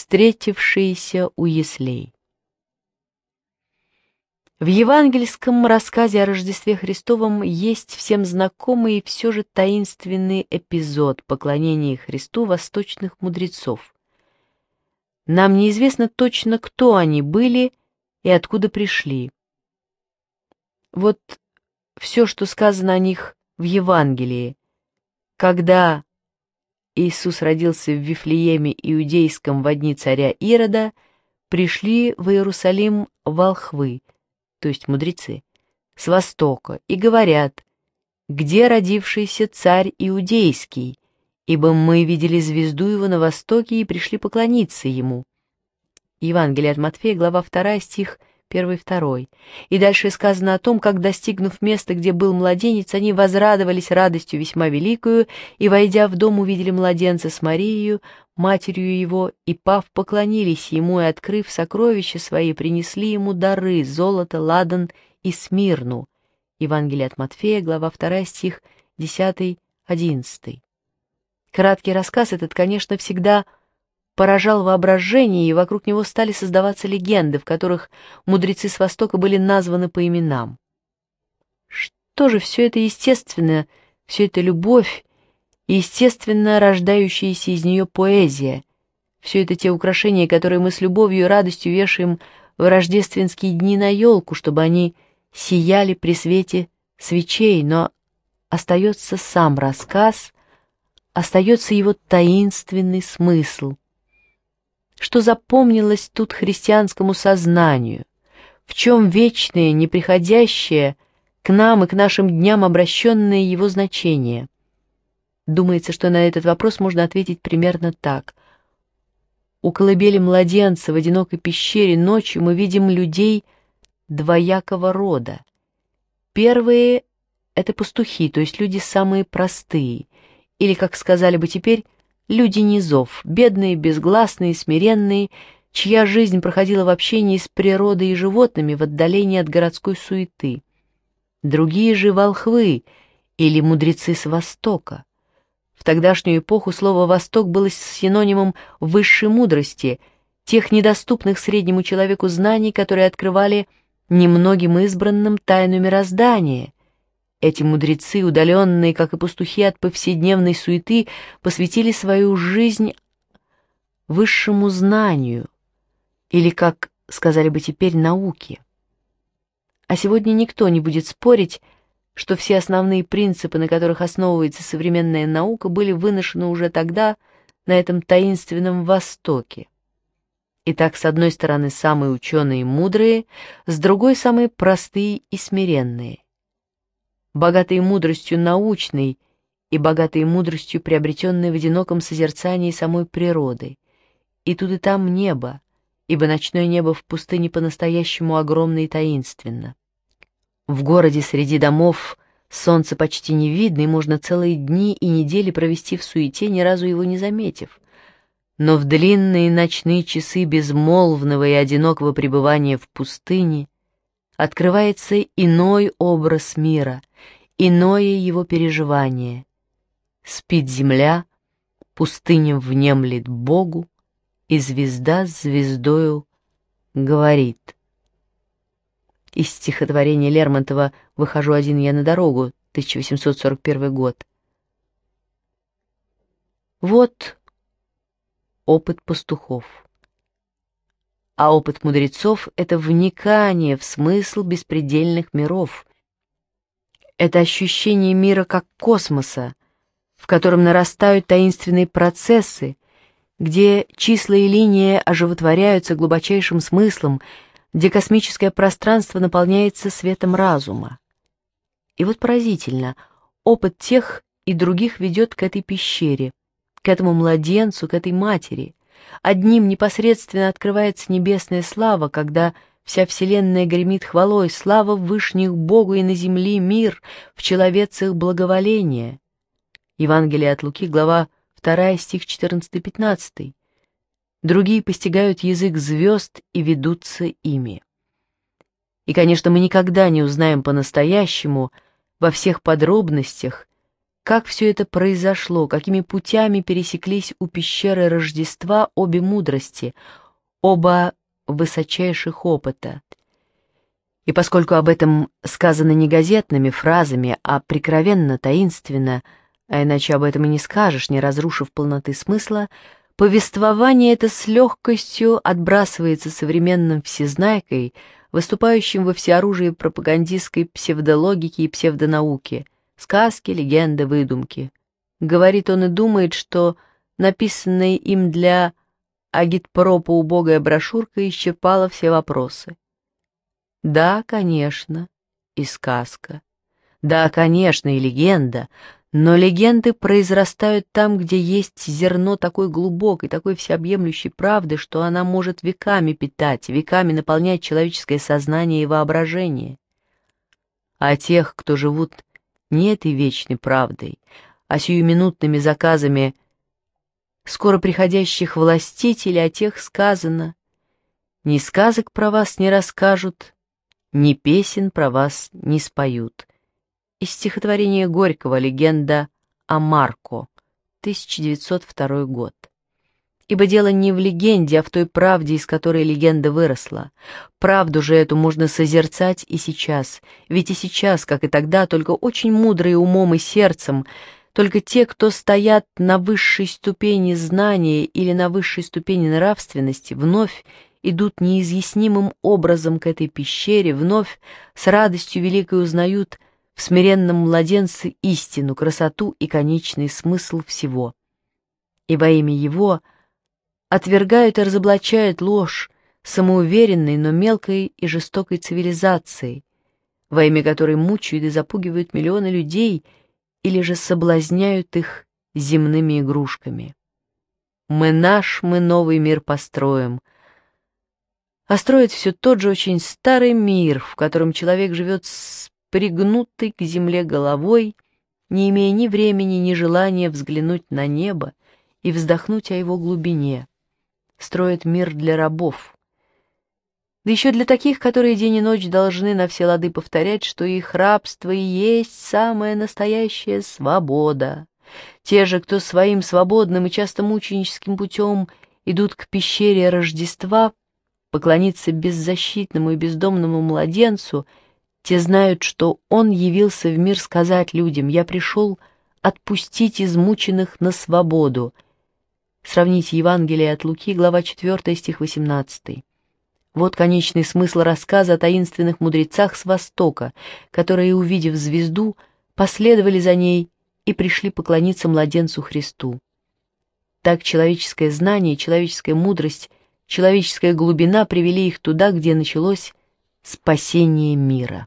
встретившиеся у яслей. В евангельском рассказе о Рождестве Христовом есть всем знакомый и все же таинственный эпизод поклонения Христу восточных мудрецов. Нам неизвестно точно, кто они были и откуда пришли. Вот все, что сказано о них в Евангелии, когда Иисус родился в Вифлееме Иудейском во дни царя Ирода, пришли в Иерусалим волхвы, то есть мудрецы, с востока, и говорят, «Где родившийся царь Иудейский? Ибо мы видели звезду его на востоке и пришли поклониться ему». Евангелие от Матфея, глава 2, стих 1 первый, второй. И дальше сказано о том, как, достигнув места, где был младенец, они возрадовались радостью весьма великую, и, войдя в дом, увидели младенца с Марией, матерью его, и, пав, поклонились ему, и, открыв сокровища свои, принесли ему дары, золото, ладан и смирну. Евангелие от Матфея, глава 2, стих 10-11. Краткий рассказ этот, конечно, всегда – поражал воображение, и вокруг него стали создаваться легенды, в которых мудрецы с Востока были названы по именам. Что же все это естественно, все это любовь, и естественно рождающаяся из нее поэзия, все это те украшения, которые мы с любовью и радостью вешаем в рождественские дни на елку, чтобы они сияли при свете свечей, но остается сам рассказ, остается его таинственный смысл — что запомнилось тут христианскому сознанию, в чем вечное, неприходящее, к нам и к нашим дням обращенное его значение. Думается, что на этот вопрос можно ответить примерно так. У колыбели младенца в одинокой пещере ночью мы видим людей двоякого рода. Первые — это пастухи, то есть люди самые простые, или, как сказали бы теперь, люди низов, бедные, безгласные, смиренные, чья жизнь проходила в общении с природой и животными в отдалении от городской суеты. Другие же волхвы или мудрецы с Востока. В тогдашнюю эпоху слово «восток» было синонимом высшей мудрости, тех недоступных среднему человеку знаний, которые открывали немногим избранным тайну мироздания — эти мудрецы, удаленные, как и пастухи от повседневной суеты, посвятили свою жизнь высшему знанию, или, как сказали бы теперь, науке. А сегодня никто не будет спорить, что все основные принципы, на которых основывается современная наука, были выношены уже тогда, на этом таинственном Востоке. Итак, с одной стороны самые ученые и мудрые, с другой самые простые и смиренные – богатые мудростью научной и богатые мудростью, приобретенной в одиноком созерцании самой природы. И тут и там небо, ибо ночное небо в пустыне по-настоящему огромно и таинственно. В городе среди домов солнце почти не видно, и можно целые дни и недели провести в суете, ни разу его не заметив. Но в длинные ночные часы безмолвного и одинокого пребывания в пустыне открывается иной образ мира, иное его переживание. Спит земля, пустыня внемлет Богу, и звезда с звездою говорит. Из стихотворения Лермонтова «Выхожу один я на дорогу», 1841 год. Вот опыт пастухов а опыт мудрецов — это вникание в смысл беспредельных миров. Это ощущение мира как космоса, в котором нарастают таинственные процессы, где числа и линии оживотворяются глубочайшим смыслом, где космическое пространство наполняется светом разума. И вот поразительно, опыт тех и других ведет к этой пещере, к этому младенцу, к этой матери — Одним непосредственно открывается небесная слава, когда вся вселенная гремит хвалой, слава вышних Богу и на земле мир, в человецах благоволение. Евангелие от Луки, глава 2, стих 14-15. Другие постигают язык звезд и ведутся ими. И, конечно, мы никогда не узнаем по-настоящему, во всех подробностях, как все это произошло, какими путями пересеклись у пещеры Рождества обе мудрости, оба высочайших опыта. И поскольку об этом сказано не газетными фразами, а прикровенно, таинственно, а иначе об этом и не скажешь, не разрушив полноты смысла, повествование это с легкостью отбрасывается современным всезнайкой, выступающим во всеоружии пропагандистской псевдологики и псевдонауки – Сказки, легенды, выдумки. Говорит он и думает, что написанная им для агитпропа убогая брошюрка исчерпала все вопросы. Да, конечно, и сказка. Да, конечно, и легенда. Но легенды произрастают там, где есть зерно такой глубокой, такой всеобъемлющей правды, что она может веками питать, веками наполнять человеческое сознание и воображение. А тех, кто живут не этой вечной правдой, а сиюминутными заказами скоро приходящих властителей, о тех сказано. Ни сказок про вас не расскажут, ни песен про вас не споют. Из стихотворения Горького «Легенда о Марко», 1902 год ибо дело не в легенде, а в той правде, из которой легенда выросла. Правду же эту можно созерцать и сейчас, ведь и сейчас, как и тогда, только очень мудрые умом и сердцем, только те, кто стоят на высшей ступени знания или на высшей ступени нравственности, вновь идут неизъяснимым образом к этой пещере, вновь с радостью великой узнают в смиренном младенце истину, красоту и конечный смысл всего. И во имя его — отвергают и разоблачают ложь, самоуверенной, но мелкой и жестокой цивилизацией, во имя которой мучают и запугивают миллионы людей или же соблазняют их земными игрушками. Мы наш, мы новый мир построим. А строит все тот же очень старый мир, в котором человек живет с пригнутой к земле головой, не имея ни времени, ни желания взглянуть на небо и вздохнуть о его глубине строит мир для рабов. Да еще для таких, которые день и ночь должны на все лады повторять, что их рабство и есть самая настоящая свобода. Те же, кто своим свободным и часто мученическим путем идут к пещере Рождества, поклониться беззащитному и бездомному младенцу, те знают, что он явился в мир сказать людям «Я пришел отпустить измученных на свободу», Сравните Евангелие от Луки, глава 4, стих 18. Вот конечный смысл рассказа о таинственных мудрецах с Востока, которые, увидев звезду, последовали за ней и пришли поклониться младенцу Христу. Так человеческое знание, человеческая мудрость, человеческая глубина привели их туда, где началось спасение мира.